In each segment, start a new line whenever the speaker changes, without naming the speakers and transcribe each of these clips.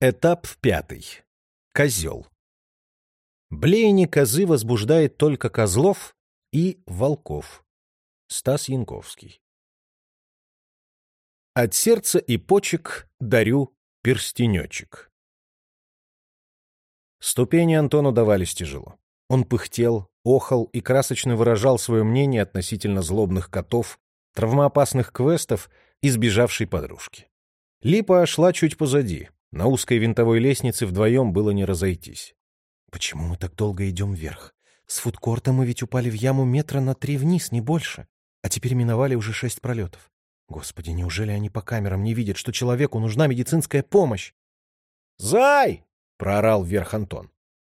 Этап пятый. Козел. Блеяние козы возбуждает только козлов и волков. Стас Янковский. От сердца и почек дарю перстенечек. Ступени Антону давались тяжело. Он пыхтел, охал и красочно выражал свое мнение относительно злобных котов, травмоопасных квестов и сбежавшей подружки. Липа шла чуть позади, на узкой винтовой лестнице вдвоем было не разойтись.
«Почему мы так долго идем вверх? С фудкорта мы ведь упали в яму метра на три вниз, не больше. А теперь миновали уже шесть пролетов. Господи, неужели они по камерам не видят, что человеку нужна медицинская помощь?»
«Зай!» — проорал вверх Антон.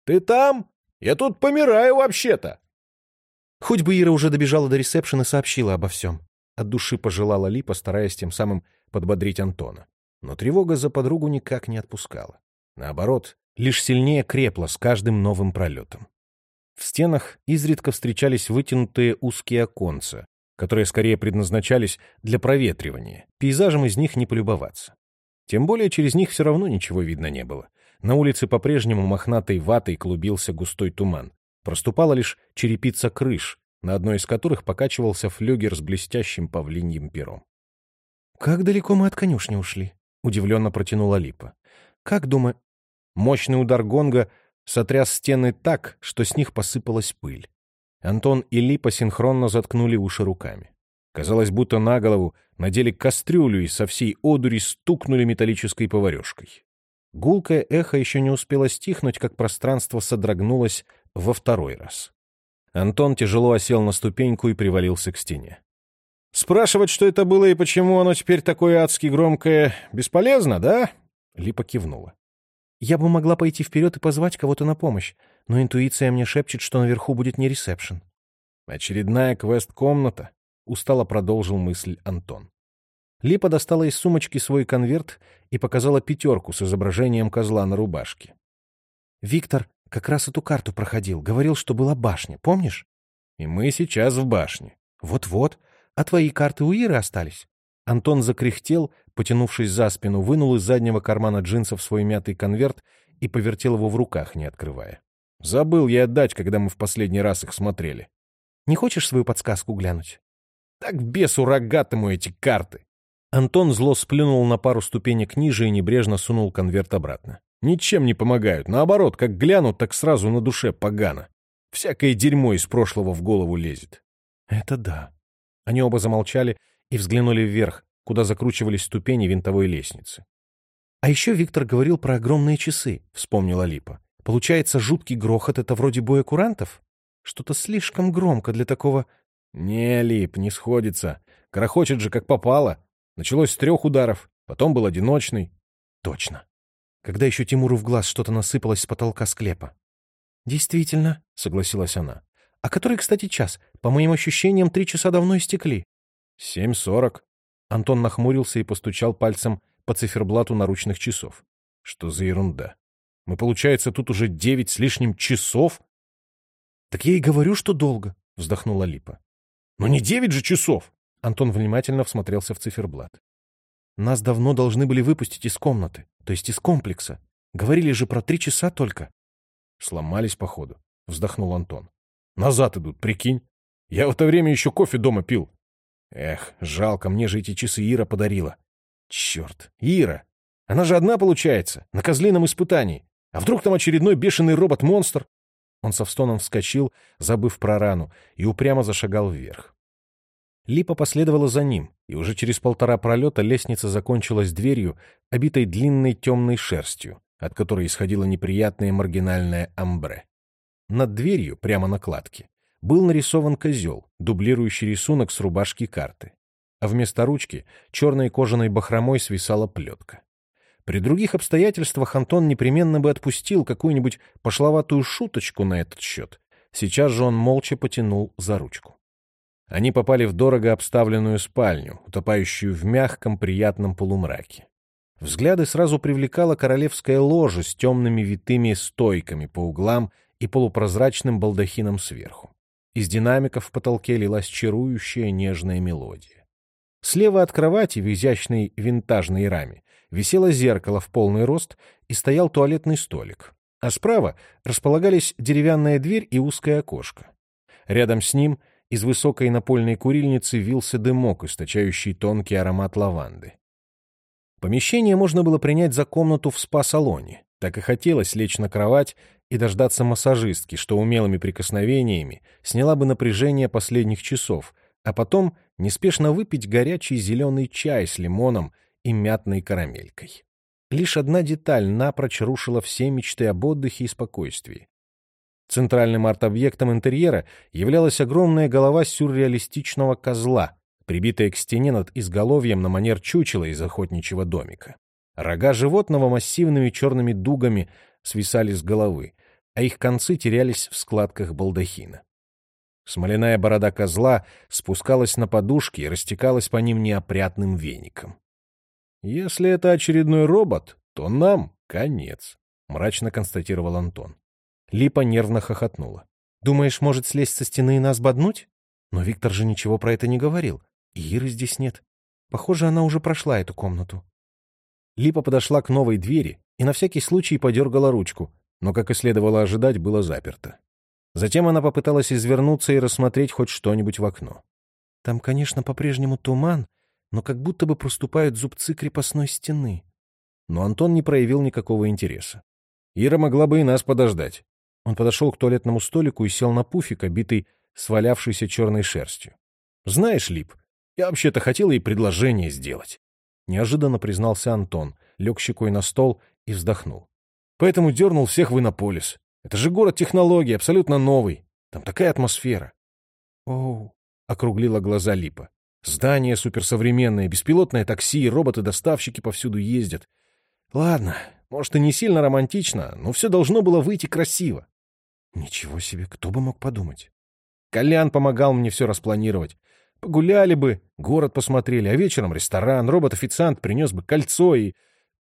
«Ты там? Я тут помираю вообще-то!»
Хоть бы Ира уже добежала до ресепшена и сообщила обо всем. От души пожелала Липа, стараясь тем самым подбодрить Антона. Но тревога за подругу никак не отпускала. Наоборот, лишь сильнее крепла с каждым новым пролетом. В стенах изредка встречались вытянутые узкие оконца, которые скорее предназначались для проветривания, пейзажем из них не полюбоваться. Тем более через них все равно ничего видно не было. На улице по-прежнему мохнатой ватой клубился густой туман. Проступала лишь черепица крыш, на одной из которых покачивался флюгер с блестящим павлиньим пером. «Как далеко мы от конюшни ушли?» — удивленно протянула Липа. «Как думаю...»
Мощный удар гонга сотряс стены так, что с них посыпалась пыль. Антон и Липа синхронно заткнули уши руками. Казалось, будто на голову надели кастрюлю и со всей одури стукнули металлической поварешкой. Гулкое эхо еще не успело стихнуть, как пространство содрогнулось во второй раз. Антон тяжело осел на ступеньку и привалился к стене. Спрашивать, что это было и почему оно теперь такое адски громкое, бесполезно, да? Липа кивнула.
Я бы могла пойти вперед и позвать кого-то на помощь, но интуиция мне шепчет, что наверху будет не ресепшн.
Очередная квест-комната, устало продолжил мысль Антон. Липа достала из сумочки свой конверт и показала пятерку с изображением козла на рубашке.
«Виктор как раз эту карту проходил, говорил, что была башня, помнишь?»
«И мы сейчас в башне».
«Вот-вот. А твои карты у Иры остались?»
Антон закряхтел, потянувшись за спину, вынул из заднего кармана джинсов свой мятый конверт и повертел его в руках, не открывая. «Забыл я отдать, когда мы в последний раз их смотрели».
«Не хочешь свою подсказку глянуть?»
«Так бесу рогатому эти карты!» Антон зло сплюнул на пару ступенек ниже и небрежно сунул конверт обратно. «Ничем не помогают. Наоборот, как глянут, так сразу на душе погано. Всякое дерьмо из прошлого в голову лезет».
«Это да»,
они оба замолчали и взглянули вверх, куда закручивались ступени винтовой лестницы.
«А еще Виктор говорил про огромные часы», — вспомнила Липа. «Получается, жуткий грохот — это вроде боя курантов? Что-то слишком громко для такого...»
«Не, Лип, не сходится. Крохочет же, как попало. Началось с трех ударов, потом был одиночный».
«Точно. Когда еще Тимуру в глаз что-то насыпалось с потолка склепа?» «Действительно», — согласилась она. А который, кстати, час? По моим ощущениям, три часа давно истекли.
Семь сорок. Антон нахмурился и постучал пальцем по циферблату наручных часов. Что за ерунда? Мы, получается, тут уже девять с лишним часов?
Так я и говорю, что долго, вздохнула Липа.
Но не девять же часов!
Антон внимательно всмотрелся в циферблат. Нас давно должны были выпустить из комнаты, то есть из комплекса. Говорили же про три часа только.
Сломались, походу, вздохнул Антон. Назад идут, прикинь. Я в это время еще кофе дома пил. Эх, жалко, мне же эти часы Ира подарила. Черт, Ира! Она же одна получается, на козлином испытании. А вдруг там очередной бешеный робот-монстр? Он со встоном вскочил, забыв про рану, и упрямо зашагал вверх. Липа последовала за ним, и уже через полтора пролета лестница закончилась дверью, обитой длинной темной шерстью, от которой исходило неприятное маргинальное амбре. Над дверью, прямо на кладке, был нарисован козел, дублирующий рисунок с рубашки карты. А вместо ручки черной кожаной бахромой свисала плетка. При других обстоятельствах Антон непременно бы отпустил какую-нибудь пошловатую шуточку на этот счет. Сейчас же он молча потянул за ручку. Они попали в дорого обставленную спальню, утопающую в мягком приятном полумраке. Взгляды сразу привлекала королевская ложа с темными витыми стойками по углам и полупрозрачным балдахином сверху. Из динамиков в потолке лилась чарующая нежная мелодия. Слева от кровати в изящной винтажной раме
висело зеркало в полный рост и стоял туалетный столик, а справа располагались деревянная дверь и узкое окошко. Рядом с ним из высокой напольной курильницы вился дымок, источающий тонкий аромат лаванды. Помещение можно было принять за комнату в спа-салоне. Так и хотелось лечь на кровать и дождаться массажистки, что умелыми прикосновениями сняла бы напряжение последних часов, а потом неспешно выпить горячий зеленый чай с лимоном и мятной карамелькой. Лишь одна деталь напрочь рушила все мечты об отдыхе и спокойствии. Центральным арт-объектом интерьера являлась огромная голова сюрреалистичного козла, прибитая к стене над изголовьем на манер чучела из охотничьего домика. Рога животного массивными черными дугами свисали с головы, а их концы терялись в складках балдахина. Смоляная борода козла спускалась на подушки и растекалась по ним неопрятным веником. «Если это очередной робот, то нам конец», — мрачно констатировал Антон. Липа нервно хохотнула. «Думаешь, может слезть со стены и нас боднуть? Но Виктор же ничего про это не говорил. Иры здесь нет. Похоже, она уже прошла эту комнату. Липа подошла к новой двери и на всякий случай подергала ручку, но, как и следовало ожидать, было заперто. Затем она попыталась извернуться и рассмотреть хоть что-нибудь в окно. Там, конечно, по-прежнему туман, но как будто бы проступают зубцы крепостной стены. Но Антон не проявил никакого интереса. Ира могла бы и нас подождать. Он подошел к туалетному столику и сел на пуфик, обитый свалявшейся черной шерстью. «Знаешь, Лип, я вообще-то хотел ей предложение сделать. Неожиданно признался Антон, лег щекой на стол и вздохнул. Поэтому дернул всех в Иннополис. Это же город технологий, абсолютно новый. Там такая атмосфера. Оу, округлила глаза Липа. Здания суперсовременные, беспилотное такси, роботы-доставщики повсюду ездят. Ладно, может, и не сильно романтично, но все должно было выйти красиво. Ничего себе, кто бы мог подумать. Колян помогал мне все распланировать. Погуляли бы, город посмотрели, а вечером ресторан, робот-официант принес бы кольцо и...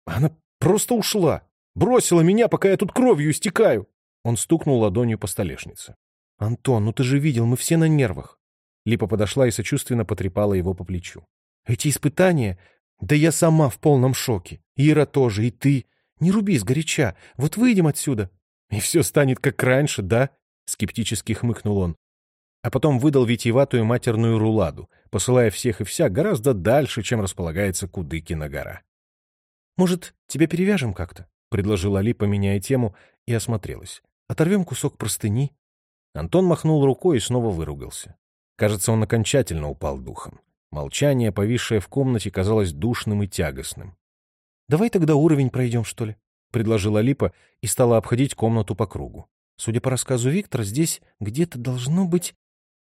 Она просто ушла. Бросила меня, пока я тут кровью истекаю. Он стукнул ладонью по столешнице. «Антон, ну ты же видел, мы все на нервах». Липа подошла и сочувственно потрепала его по плечу. «Эти испытания... Да я сама в полном шоке. Ира тоже, и ты. Не руби сгоряча. Вот выйдем отсюда. И все станет как раньше, да?» Скептически хмыкнул он а потом выдал витиеватую матерную руладу, посылая всех и вся гораздо дальше, чем располагается Кудыкина гора. «Может, тебя перевяжем как-то?» — предложила Али, поменяя тему, и осмотрелась. «Оторвем кусок простыни?» Антон махнул рукой и снова выругался. Кажется, он окончательно упал духом. Молчание, повисшее в комнате, казалось душным и тягостным. «Давай тогда уровень пройдем, что ли?» — предложила Липа и стала обходить комнату по кругу. Судя по рассказу Виктора, здесь где-то должно быть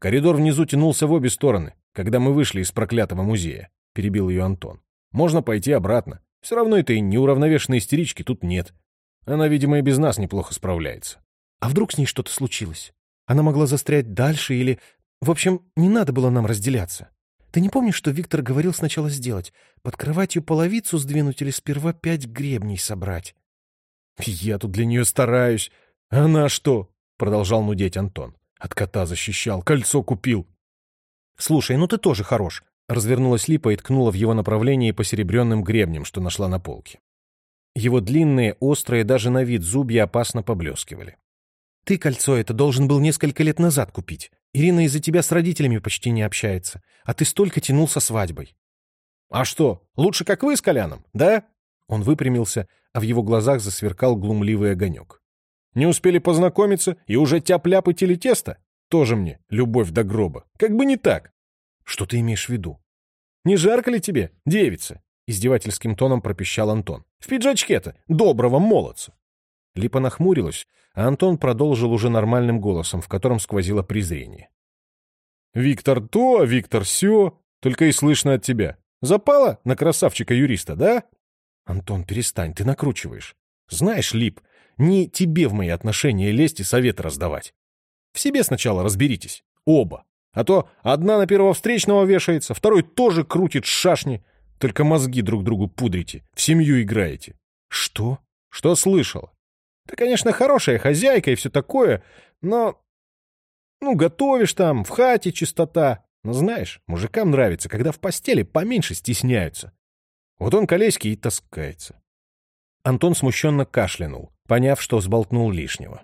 Коридор внизу тянулся в обе стороны, когда мы вышли из проклятого музея, — перебил ее Антон. Можно пойти обратно. Все равно этой неуравновешенной истерички тут нет. Она, видимо, и без нас неплохо справляется. А вдруг с ней что-то случилось? Она могла застрять дальше или... В общем, не надо было нам разделяться. Ты не помнишь, что Виктор говорил сначала сделать? Под кроватью половицу сдвинуть или сперва пять гребней собрать? Я тут для нее стараюсь. Она что? Продолжал нудеть Антон. От кота защищал, кольцо купил. Слушай, ну ты тоже хорош. Развернулась липа и ткнула в его направлении посеребренным гребнем, что нашла на полке. Его длинные, острые, даже на вид зубья опасно поблескивали. Ты кольцо это должен был несколько лет назад купить. Ирина из-за тебя с родителями почти не общается, а ты столько тянул со свадьбой. А что, лучше как вы с Коляном, да? Он выпрямился, а в его глазах засверкал глумливый огонек. Не успели познакомиться, и уже тяп-ляп и телетесто? Тоже мне любовь до гроба. Как бы не так. Что ты имеешь в виду? Не жарко ли тебе, девица? Издевательским тоном пропищал Антон. В пиджачке-то, доброго молодца. Липа нахмурилась, а Антон продолжил уже нормальным голосом, в котором сквозило презрение. «Виктор то, Виктор сё, только и слышно от тебя. Запала на красавчика-юриста, да?» «Антон, перестань, ты накручиваешь. Знаешь, Лип, не тебе в мои отношения лезть и советы раздавать. В себе сначала разберитесь. Оба. А то одна на первого встречного вешается, второй тоже крутит шашни. Только мозги друг другу пудрите, в семью играете. Что? Что слышал? Ты, конечно, хорошая хозяйка и все такое, но... Ну, готовишь там, в хате чистота. Но знаешь, мужикам нравится, когда в постели поменьше стесняются.
Вот он колеський и таскается.
Антон смущенно кашлянул, поняв, что сболтнул лишнего.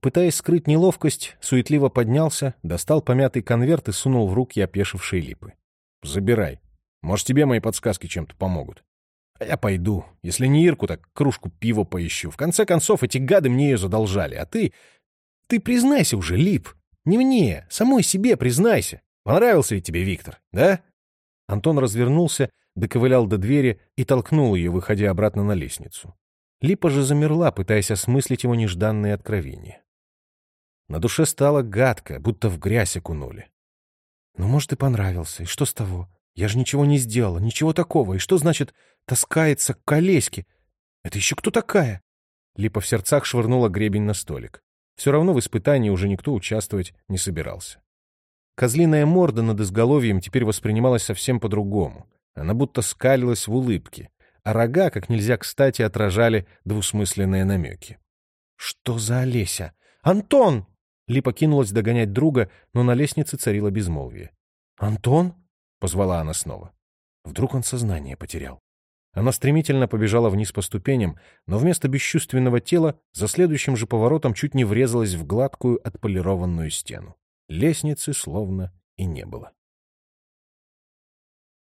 Пытаясь скрыть неловкость, суетливо поднялся, достал помятый конверт и сунул в руки опешившие липы.
«Забирай. Может, тебе мои подсказки чем-то помогут. А я пойду. Если не Ирку, так кружку пива поищу. В конце концов, эти гады мне ее задолжали. А ты... Ты признайся уже, Лип. Не мне, самой себе признайся. Понравился ведь тебе Виктор, да?»
Антон развернулся, доковылял до двери и толкнул ее, выходя обратно на лестницу. Липа же замерла, пытаясь осмыслить его нежданные откровения. На душе стало гадко, будто в грязь окунули. «Ну, может, и понравился. И что с того? Я же ничего не сделала, ничего такого. И что значит таскается к колеське? Это еще кто такая?» Липа в сердцах швырнула гребень на столик. Все равно в испытании уже никто участвовать не собирался. Козлиная морда над изголовьем теперь воспринималась совсем по-другому. Она будто скалилась в улыбке, а рога, как нельзя кстати, отражали двусмысленные намеки. «Что за Олеся? Антон!» Липа кинулась догонять друга, но на лестнице царило безмолвие. «Антон?» — позвала она снова. Вдруг он сознание потерял. Она стремительно побежала вниз по ступеням, но вместо бесчувственного тела за следующим же поворотом чуть не врезалась в гладкую отполированную стену. Лестницы словно и не было.